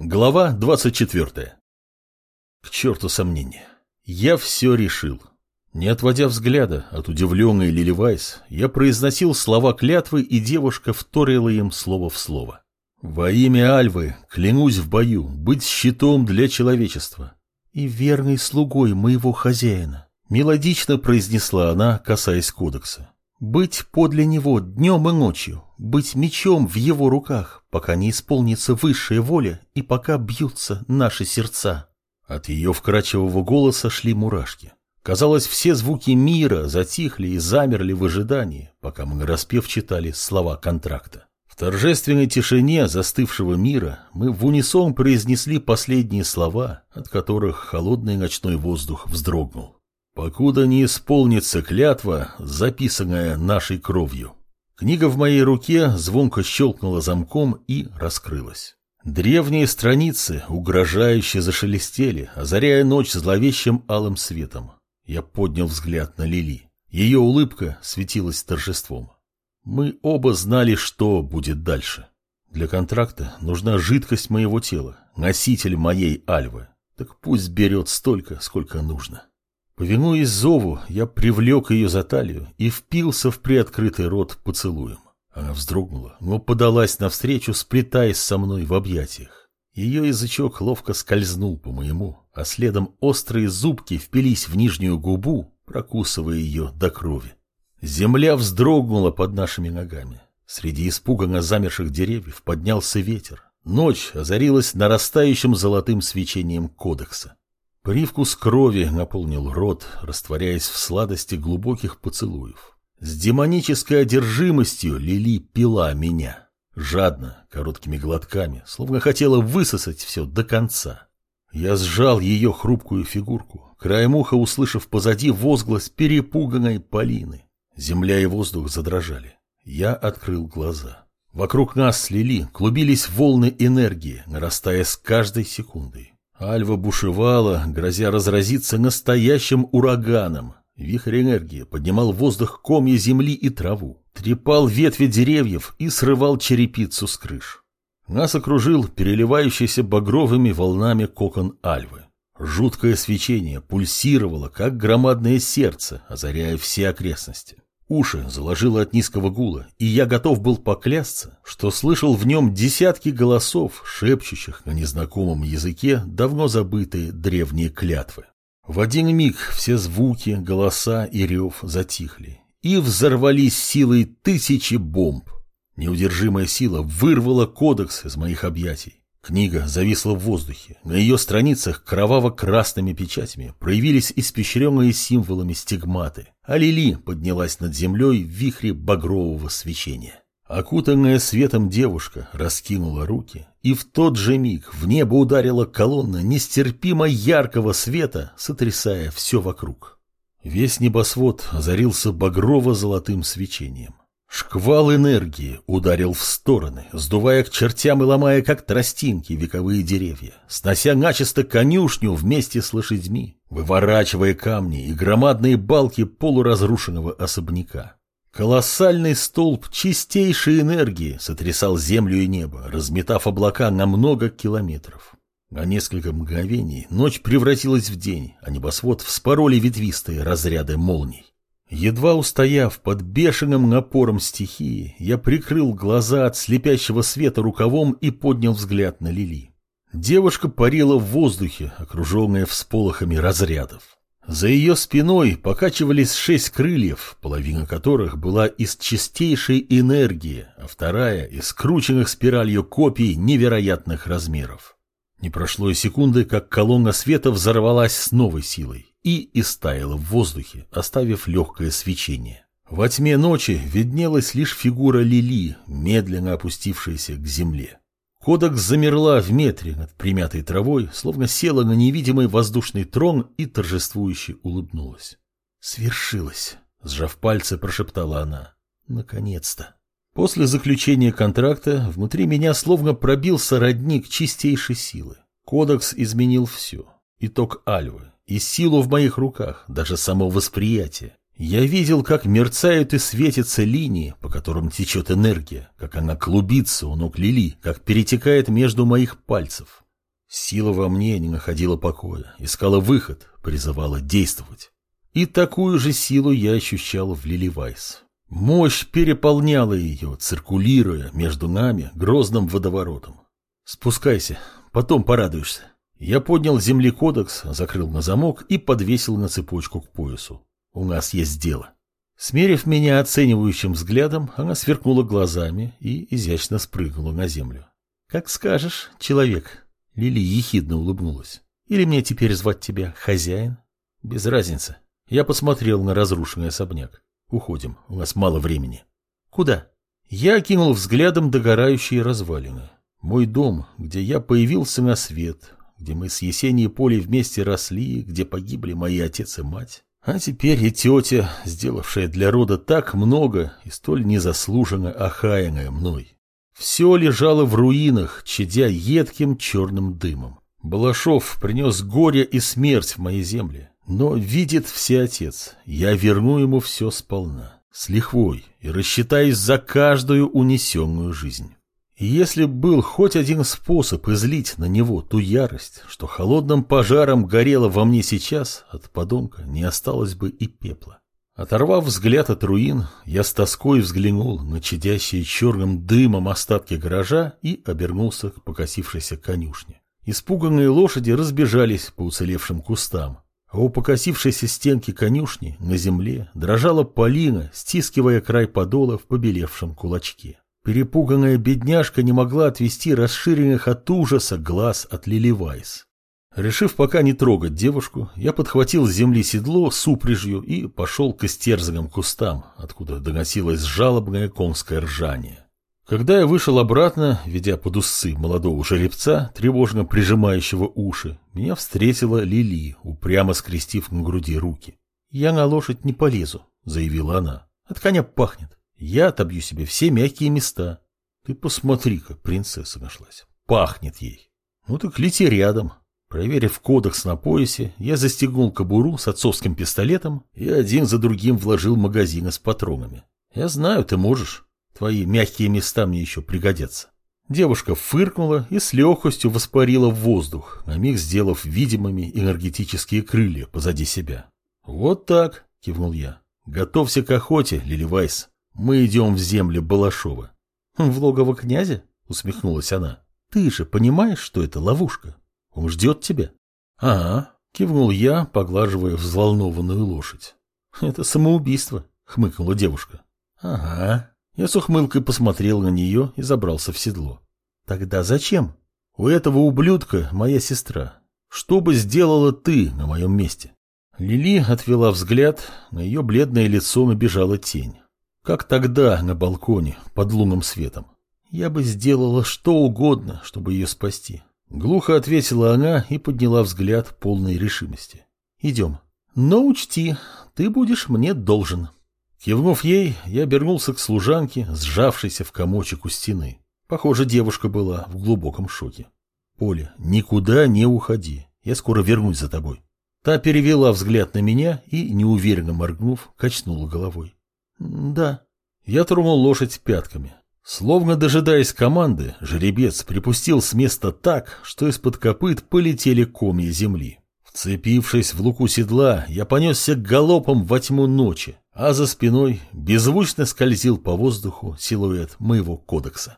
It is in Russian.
Глава 24. К черту сомнения. Я все решил. Не отводя взгляда от удивленной Лили Вайс, я произносил слова клятвы, и девушка вторила им слово в слово. «Во имя Альвы клянусь в бою быть щитом для человечества и верной слугой моего хозяина», мелодично произнесла она, касаясь кодекса. Быть подле него днем и ночью, быть мечом в его руках, пока не исполнится высшая воля и пока бьются наши сердца. От ее вкрадчивого голоса шли мурашки. Казалось, все звуки мира затихли и замерли в ожидании, пока мы распев читали слова контракта. В торжественной тишине застывшего мира мы в унисон произнесли последние слова, от которых холодный ночной воздух вздрогнул покуда не исполнится клятва, записанная нашей кровью. Книга в моей руке звонко щелкнула замком и раскрылась. Древние страницы угрожающе зашелестели, озаряя ночь зловещим алым светом. Я поднял взгляд на Лили. Ее улыбка светилась торжеством. Мы оба знали, что будет дальше. Для контракта нужна жидкость моего тела, носитель моей альвы. Так пусть берет столько, сколько нужно. Повинуясь зову, я привлек ее за талию и впился в приоткрытый рот поцелуем. Она вздрогнула, но подалась навстречу, сплетаясь со мной в объятиях. Ее язычок ловко скользнул по моему, а следом острые зубки впились в нижнюю губу, прокусывая ее до крови. Земля вздрогнула под нашими ногами. Среди испуганно замерших деревьев поднялся ветер. Ночь озарилась нарастающим золотым свечением кодекса. Привкус крови наполнил рот, растворяясь в сладости глубоких поцелуев. С демонической одержимостью Лили пила меня. Жадно, короткими глотками, словно хотела высосать все до конца. Я сжал ее хрупкую фигурку, краем уха услышав позади возглас перепуганной Полины. Земля и воздух задрожали. Я открыл глаза. Вокруг нас Лили клубились волны энергии, нарастая с каждой секундой. Альва бушевала, грозя разразиться настоящим ураганом. Вихрь энергии поднимал воздух комья земли и траву, трепал ветви деревьев и срывал черепицу с крыш. Нас окружил переливающийся багровыми волнами кокон Альвы. Жуткое свечение пульсировало, как громадное сердце, озаряя все окрестности. Уши заложило от низкого гула, и я готов был поклясться, что слышал в нем десятки голосов, шепчущих на незнакомом языке давно забытые древние клятвы. В один миг все звуки, голоса и рев затихли, и взорвались силой тысячи бомб. Неудержимая сила вырвала кодекс из моих объятий. Книга зависла в воздухе. На ее страницах кроваво-красными печатями проявились испещренные символами стигматы, а Лили поднялась над землей в вихре багрового свечения. Окутанная светом девушка раскинула руки, и в тот же миг в небо ударила колонна нестерпимо яркого света, сотрясая все вокруг. Весь небосвод озарился багрово-золотым свечением. Шквал энергии ударил в стороны, сдувая к чертям и ломая, как тростинки, вековые деревья, снося начисто конюшню вместе с лошадьми, выворачивая камни и громадные балки полуразрушенного особняка. Колоссальный столб чистейшей энергии сотрясал землю и небо, разметав облака на много километров. На несколько мгновений ночь превратилась в день, а небосвод вспороли ветвистые разряды молний. Едва устояв под бешеным напором стихии, я прикрыл глаза от слепящего света рукавом и поднял взгляд на Лили. Девушка парила в воздухе, окруженная всполохами разрядов. За ее спиной покачивались шесть крыльев, половина которых была из чистейшей энергии, а вторая — из скрученных спиралью копий невероятных размеров. Не прошло и секунды, как колонна света взорвалась с новой силой и истаяла в воздухе, оставив легкое свечение. Во тьме ночи виднелась лишь фигура Лили, медленно опустившаяся к земле. Кодекс замерла в метре над примятой травой, словно села на невидимый воздушный трон и торжествующе улыбнулась. «Свершилось!» — сжав пальцы, прошептала она. «Наконец-то!» После заключения контракта внутри меня словно пробился родник чистейшей силы. Кодекс изменил все. Итог Альвы, и силу в моих руках, даже само восприятие. Я видел, как мерцают и светятся линии, по которым течет энергия, как она клубится у ног Лили, как перетекает между моих пальцев. Сила во мне не находила покоя, искала выход, призывала действовать. И такую же силу я ощущал в Лили Вайс. Мощь переполняла ее, циркулируя между нами грозным водоворотом. «Спускайся, потом порадуешься». Я поднял земли кодекс, закрыл на замок и подвесил на цепочку к поясу. У нас есть дело. Смерив меня оценивающим взглядом, она сверкнула глазами и изящно спрыгнула на землю. «Как скажешь, человек». Лили ехидно улыбнулась. «Или мне теперь звать тебя хозяин?» «Без разницы». Я посмотрел на разрушенный особняк. Уходим, у нас мало времени. Куда? Я кинул взглядом догорающие развалины. Мой дом, где я появился на свет, где мы с Есенией Полей вместе росли, где погибли мои отец и мать. А теперь и тетя, сделавшая для рода так много и столь незаслуженно охаянная мной. Все лежало в руинах, чадя едким черным дымом. Балашов принес горе и смерть в мои земли. Но видит всеотец, я верну ему все сполна, с лихвой, и рассчитаюсь за каждую унесенную жизнь. Если был хоть один способ излить на него ту ярость, что холодным пожаром горела во мне сейчас, от подонка не осталось бы и пепла. Оторвав взгляд от руин, я с тоской взглянул на чадящие черным дымом остатки гаража и обернулся к покосившейся конюшне. Испуганные лошади разбежались по уцелевшим кустам, а у покосившейся стенки конюшни на земле дрожала Полина, стискивая край подола в побелевшем кулачке. Перепуганная бедняжка не могла отвести расширенных от ужаса глаз от Лили Вайс. Решив пока не трогать девушку, я подхватил с земли седло с упряжью и пошел к истерзанным кустам, откуда доносилось жалобное конское ржание. Когда я вышел обратно, ведя под усы молодого жеребца, тревожно прижимающего уши, меня встретила Лили, упрямо скрестив на груди руки. «Я на лошадь не полезу», — заявила она. «От коня пахнет. Я отобью себе все мягкие места». «Ты посмотри-ка, принцесса нашлась. Пахнет ей». «Ну так лети рядом». Проверив кодекс на поясе, я застегнул кобуру с отцовским пистолетом и один за другим вложил магазины с патронами. «Я знаю, ты можешь». Твои мягкие места мне еще пригодятся. Девушка фыркнула и с легкостью воспарила в воздух, на миг сделав видимыми энергетические крылья позади себя. «Вот так», — кивнул я. «Готовься к охоте, Лиливайс. Мы идем в земли Балашова». «В логово князя?» — усмехнулась она. «Ты же понимаешь, что это ловушка? Он ждет тебя». «Ага», — кивнул я, поглаживая взволнованную лошадь. «Это самоубийство», — хмыкнула девушка. «Ага», я с ухмылкой посмотрел на нее и забрался в седло. Тогда зачем? У этого ублюдка моя сестра. Что бы сделала ты на моем месте? Лили отвела взгляд, на ее бледное лицо набежала тень. Как тогда на балконе под лунным светом. Я бы сделала что угодно, чтобы ее спасти. Глухо ответила она и подняла взгляд полной решимости. Идем. Но учти, ты будешь мне должен. Кивнув ей, я обернулся к служанке, сжавшейся в комочек у стены. Похоже, девушка была в глубоком шоке. «Поля, никуда не уходи. Я скоро вернусь за тобой». Та перевела взгляд на меня и, неуверенно моргнув, качнула головой. «Да». Я тронул лошадь пятками. Словно дожидаясь команды, жеребец припустил с места так, что из-под копыт полетели комья земли. Вцепившись в луку седла, я понесся галопом во тьму ночи, а за спиной беззвучно скользил по воздуху силуэт моего кодекса.